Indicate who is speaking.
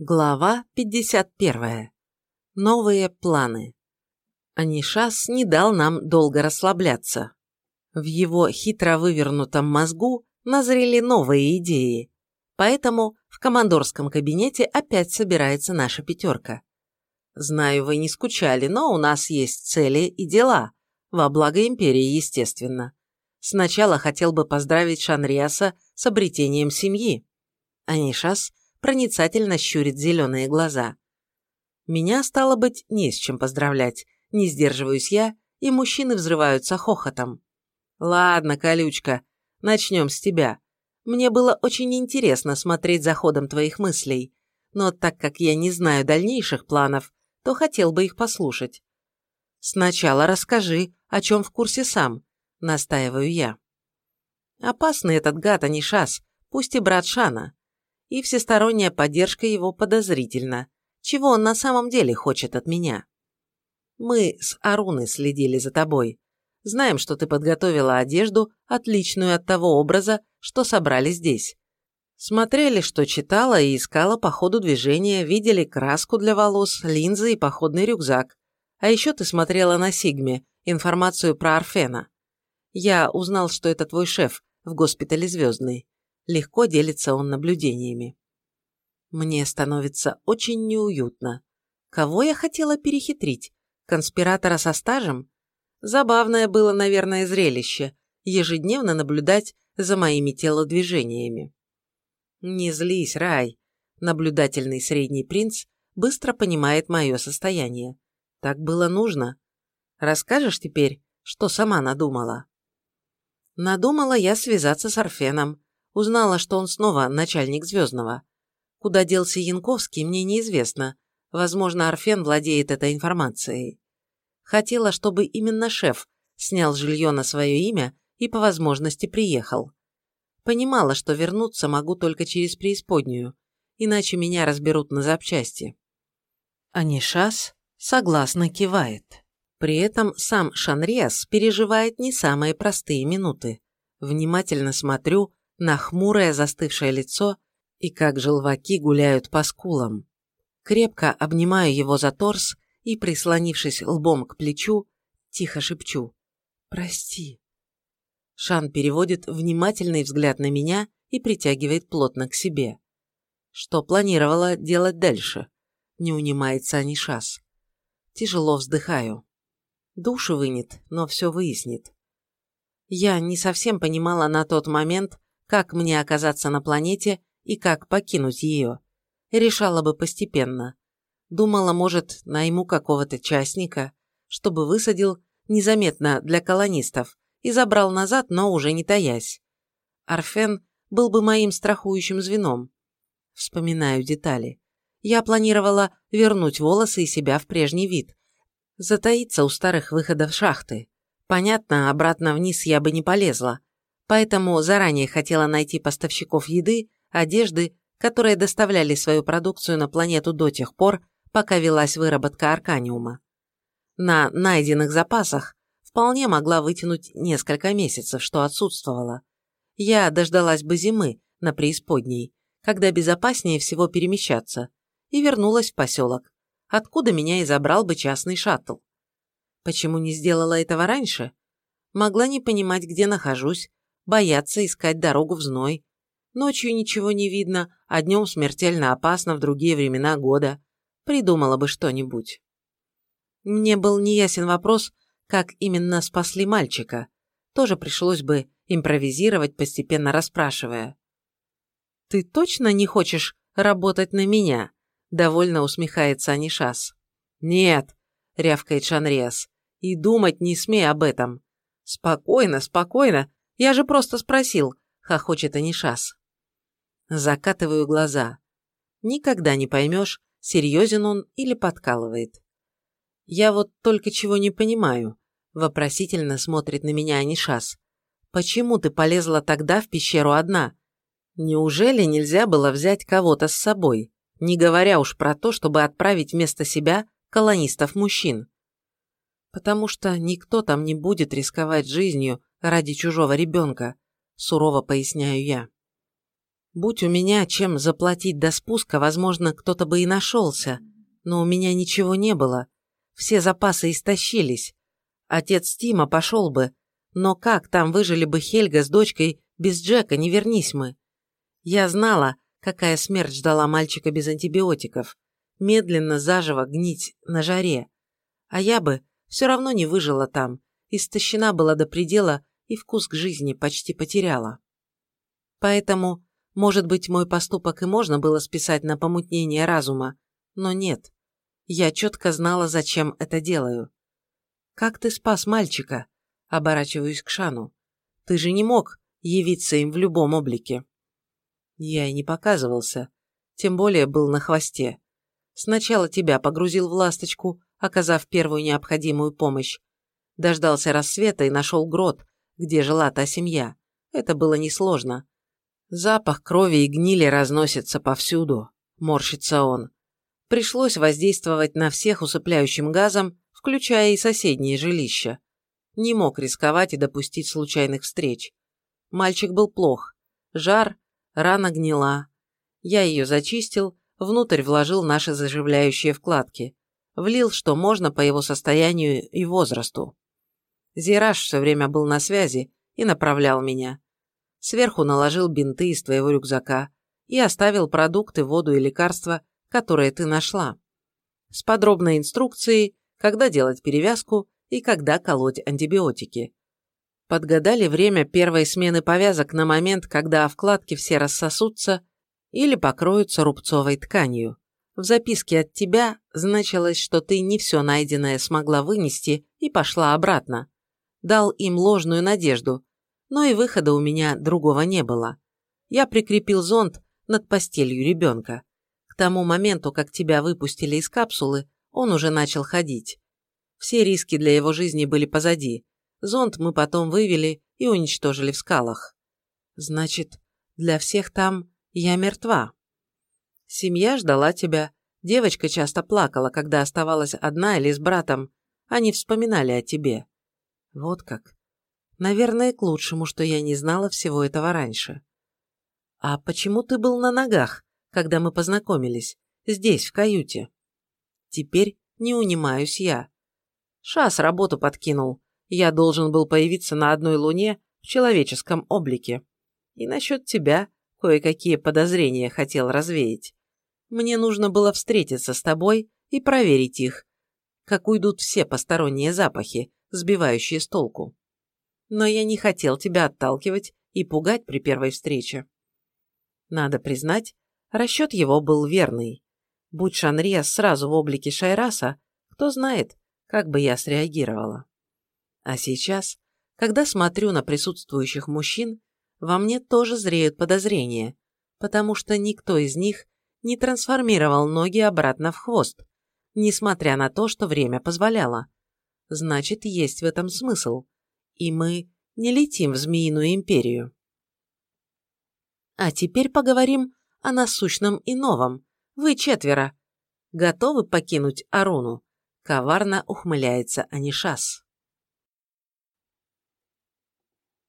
Speaker 1: Глава 51. Новые планы. Анишас не дал нам долго расслабляться. В его хитро вывернутом мозгу назрели новые идеи, поэтому в командорском кабинете опять собирается наша пятерка. Знаю, вы не скучали, но у нас есть цели и дела, во благо империи, естественно. Сначала хотел бы поздравить Шанриаса с обретением семьи. Анишас проницательно щурит зеленые глаза. Меня, стало быть, не с чем поздравлять, не сдерживаюсь я, и мужчины взрываются хохотом. Ладно, колючка, начнем с тебя. Мне было очень интересно смотреть за ходом твоих мыслей, но так как я не знаю дальнейших планов, то хотел бы их послушать. Сначала расскажи, о чем в курсе сам, настаиваю я. Опасный этот гад Анишас, пусть и брат Шана и всесторонняя поддержка его подозрительна. Чего он на самом деле хочет от меня? Мы с Аруной следили за тобой. Знаем, что ты подготовила одежду, отличную от того образа, что собрали здесь. Смотрели, что читала и искала по ходу движения, видели краску для волос, линзы и походный рюкзак. А еще ты смотрела на Сигме, информацию про Арфена. Я узнал, что это твой шеф в госпитале Звездный. Легко делится он наблюдениями. Мне становится очень неуютно. Кого я хотела перехитрить? Конспиратора со стажем? Забавное было, наверное, зрелище – ежедневно наблюдать за моими телодвижениями. Не злись, Рай. Наблюдательный средний принц быстро понимает мое состояние. Так было нужно. Расскажешь теперь, что сама надумала? Надумала я связаться с Арфеном, Узнала, что он снова начальник Звездного. Куда делся Янковский, мне неизвестно. Возможно, Арфен владеет этой информацией. Хотела, чтобы именно шеф снял жилье на свое имя и по возможности приехал. Понимала, что вернуться могу только через преисподнюю, иначе меня разберут на запчасти. Анишас согласно кивает. При этом сам Шанриас переживает не самые простые минуты. Внимательно смотрю, на хмурое застывшее лицо и как желваки гуляют по скулам. Крепко обнимаю его за торс и, прислонившись лбом к плечу, тихо шепчу «Прости». Шан переводит внимательный взгляд на меня и притягивает плотно к себе. Что планировала делать дальше? Не унимается Анишас. Тяжело вздыхаю. Душу вынет, но все выяснит. Я не совсем понимала на тот момент, как мне оказаться на планете и как покинуть ее. Решала бы постепенно. Думала, может, найму какого-то частника, чтобы высадил незаметно для колонистов и забрал назад, но уже не таясь. Арфен был бы моим страхующим звеном. Вспоминаю детали. Я планировала вернуть волосы и себя в прежний вид, затаиться у старых выходов шахты. Понятно, обратно вниз я бы не полезла, поэтому заранее хотела найти поставщиков еды, одежды, которые доставляли свою продукцию на планету до тех пор, пока велась выработка арканиума. На найденных запасах вполне могла вытянуть несколько месяцев, что отсутствовало. Я дождалась бы зимы на преисподней, когда безопаснее всего перемещаться, и вернулась в поселок, откуда меня и забрал бы частный шаттл. Почему не сделала этого раньше? Могла не понимать, где нахожусь, боятся искать дорогу в зной. Ночью ничего не видно, а днем смертельно опасно в другие времена года. Придумала бы что-нибудь. Мне был неясен вопрос, как именно спасли мальчика. Тоже пришлось бы импровизировать, постепенно расспрашивая. «Ты точно не хочешь работать на меня?» – довольно усмехается Анишас. «Нет», – рявкает Шанриас, – «и думать не смей об этом. Спокойно, спокойно, я же просто спросил, хохочет Анишас. Закатываю глаза. Никогда не поймешь, серьезен он или подкалывает. Я вот только чего не понимаю. Вопросительно смотрит на меня Анишас. Почему ты полезла тогда в пещеру одна? Неужели нельзя было взять кого-то с собой, не говоря уж про то, чтобы отправить вместо себя колонистов-мужчин? Потому что никто там не будет рисковать жизнью ради чужого ребенка, сурово поясняю я. Будь у меня чем заплатить до спуска, возможно, кто-то бы и нашелся, но у меня ничего не было. Все запасы истощились. Отец Тима пошел бы, но как там выжили бы Хельга с дочкой без Джека, не вернись мы? Я знала, какая смерть ждала мальчика без антибиотиков. Медленно, заживо гнить на жаре. А я бы все равно не выжила там, истощена была до предела и вкус к жизни почти потеряла. Поэтому, может быть, мой поступок и можно было списать на помутнение разума, но нет. Я четко знала, зачем это делаю. «Как ты спас мальчика?» Оборачиваюсь к Шану. «Ты же не мог явиться им в любом облике». Я и не показывался, тем более был на хвосте. Сначала тебя погрузил в ласточку, оказав первую необходимую помощь. Дождался рассвета и нашел грот, где жила та семья. Это было несложно. Запах крови и гнили разносится повсюду. Морщится он. Пришлось воздействовать на всех усыпляющим газом, включая и соседние жилища. Не мог рисковать и допустить случайных встреч. Мальчик был плох. Жар, рана гнила. Я ее зачистил, внутрь вложил наши заживляющие вкладки. Влил, что можно по его состоянию и возрасту. Зираж все время был на связи и направлял меня. Сверху наложил бинты из твоего рюкзака и оставил продукты, воду и лекарства, которые ты нашла. С подробной инструкцией, когда делать перевязку и когда колоть антибиотики. Подгадали время первой смены повязок на момент, когда вкладки все рассосутся или покроются рубцовой тканью. В записке от тебя значилось, что ты не все найденное смогла вынести и пошла обратно дал им ложную надежду, но и выхода у меня другого не было. Я прикрепил зонт над постелью ребенка. К тому моменту, как тебя выпустили из капсулы, он уже начал ходить. Все риски для его жизни были позади. Зонт мы потом вывели и уничтожили в скалах. Значит, для всех там я мертва. Семья ждала тебя. Девочка часто плакала, когда оставалась одна или с братом. Они вспоминали о тебе. Вот как. Наверное, к лучшему, что я не знала всего этого раньше. А почему ты был на ногах, когда мы познакомились, здесь, в каюте? Теперь не унимаюсь я. Шас работу подкинул. Я должен был появиться на одной луне в человеческом облике. И насчет тебя кое-какие подозрения хотел развеять. Мне нужно было встретиться с тобой и проверить их, как уйдут все посторонние запахи, сбивающие с толку. Но я не хотел тебя отталкивать и пугать при первой встрече. Надо признать, расчет его был верный. Будь Шанрия сразу в облике Шайраса, кто знает, как бы я среагировала. А сейчас, когда смотрю на присутствующих мужчин, во мне тоже зреют подозрения, потому что никто из них не трансформировал ноги обратно в хвост, несмотря на то, что время позволяло значит, есть в этом смысл. И мы не летим в Змеиную империю. А теперь поговорим о насущном и новом. Вы четверо. Готовы покинуть Аруну? Коварно ухмыляется Анишас.